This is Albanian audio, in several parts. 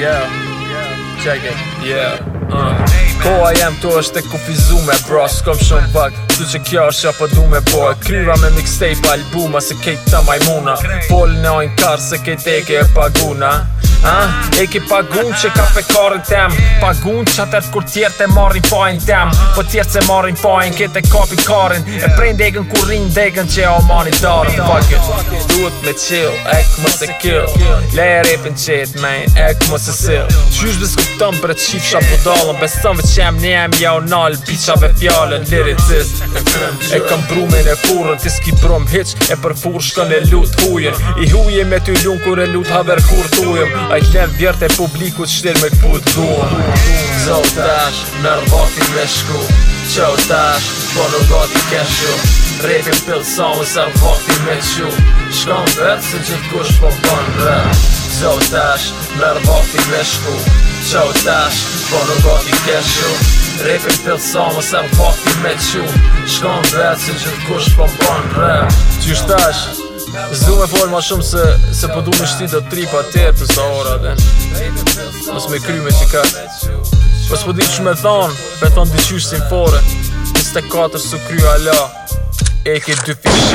Yeah, yeah, check it, yeah Uh. Po a jem tu është e kufizume bro s'kom kom shumë bëg T'u që kjo është që përdu me bo E kryra me mixtape albuma Se kejtë ta majmuna Polë në ojnë karë Se kejtë e paguna E ki pagun që ka pekarin tem Pagun që atër kur te e marrin pajin tem Po tjertë se marrin pajin kete e kapi karin E prej degën kur rinë degën që o mani darën Fuck it Duhet me chill, ek më se kill e repin që jetë main, ek më se sill Qysh dhe skuptëm për e qif shab po dalën Besëm vë qem një em ja o nal, bichave fjallën Liritist E kam brumin e furën, ti s'ki brum hiq E për fur shkën e lut hujen I huje me ty lun kur e lut haver kur tujem Ajt lem vjerët e publiku shtel me këput Duon Zot tash, nërë vakti me shku Qo tash, po në gati keshu Rekën pëllë sa më se vakti me qu Shkam vetë se gjithë kush po bën rëm Zot tash, nërë vakti me shku Qo tash, po në gati keshu Rekën pëllë sa më se vakti me qu Shkam vetë se gjithë kush po bën rëm Qysh me fol ma shumë se se po du me shti do pa atë për sa ora den. Mos me kry me çka. Po di ç'më me më thon di çysh sin fore. Ste katër su kry ala. E ke dy fish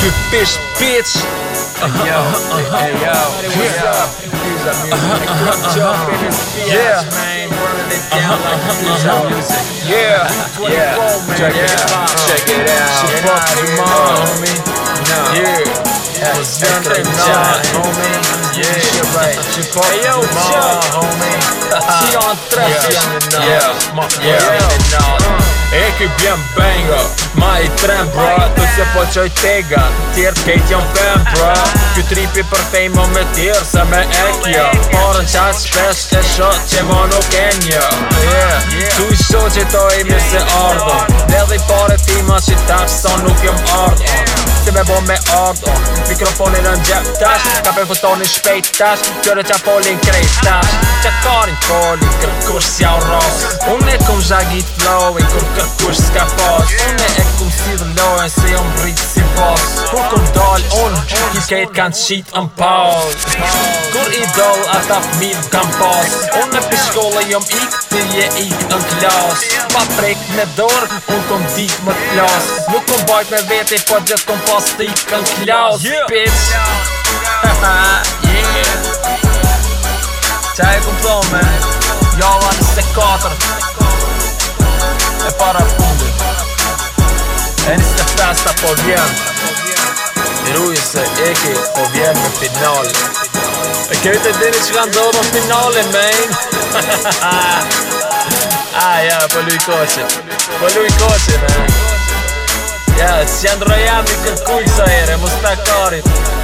dy fish bitch. Yo, hey yo, what's up? Yeah, Yeah, yeah, check it out, check it out. Check it out. Check it out. Check it out. Check it out. Check it out. Check it out. Check it out. Check it out. Check it out. Check it out. Check it out. Check it out. Check it out. Check it out. Check it out. Check it out. Check it Yeah, yeah. was young and yeah. homie Yeah, yeah. Right. Hey, yo, your mom, yo. on trash, yeah. yeah. yeah. yeah. yeah. E ky bjen bengo Ma i trem bro Tu se po qoj tega Tjert kejt jam pen bro Ky tripi për fejmo me tjer Se me e kjo Parën qaj shpesh e shot që ma nuk e një Tu i shoqit o i mi se ardo pare ti ma si tash sa nuk jem ard Se me bo me ard mikrofonin në gjep tash Ka për fëstoni shpejt tash Gjore qa folin krejt tash Qa karin koli kërkush si au ros Unë e kum zhagit flowin, kur kërkush s'ka pas Unë e kum si dhe lojn se jom rritë si pas Kur kum dal unë Kjit kanë qitë në pausë kur i doll ata fmin kam pas Unë në pishkolle jom ik, ti je ik klas Pa prek me dorë, unë kom dik më t'klas Nuk kom bajt me veti, po gjithë kom pas ti ik në klas yeah. Bitch Qa e ku pëllon me? Jalla jo, njëse katër E para fundi E njëse festa po vjen Rujë se eki po vjen në finali E kjo të dini që kanë dohë në finale, man Ah, ja, po lu i koqe Po lu i koqe, man Ja, si janë i kërkuj sa ere, mos të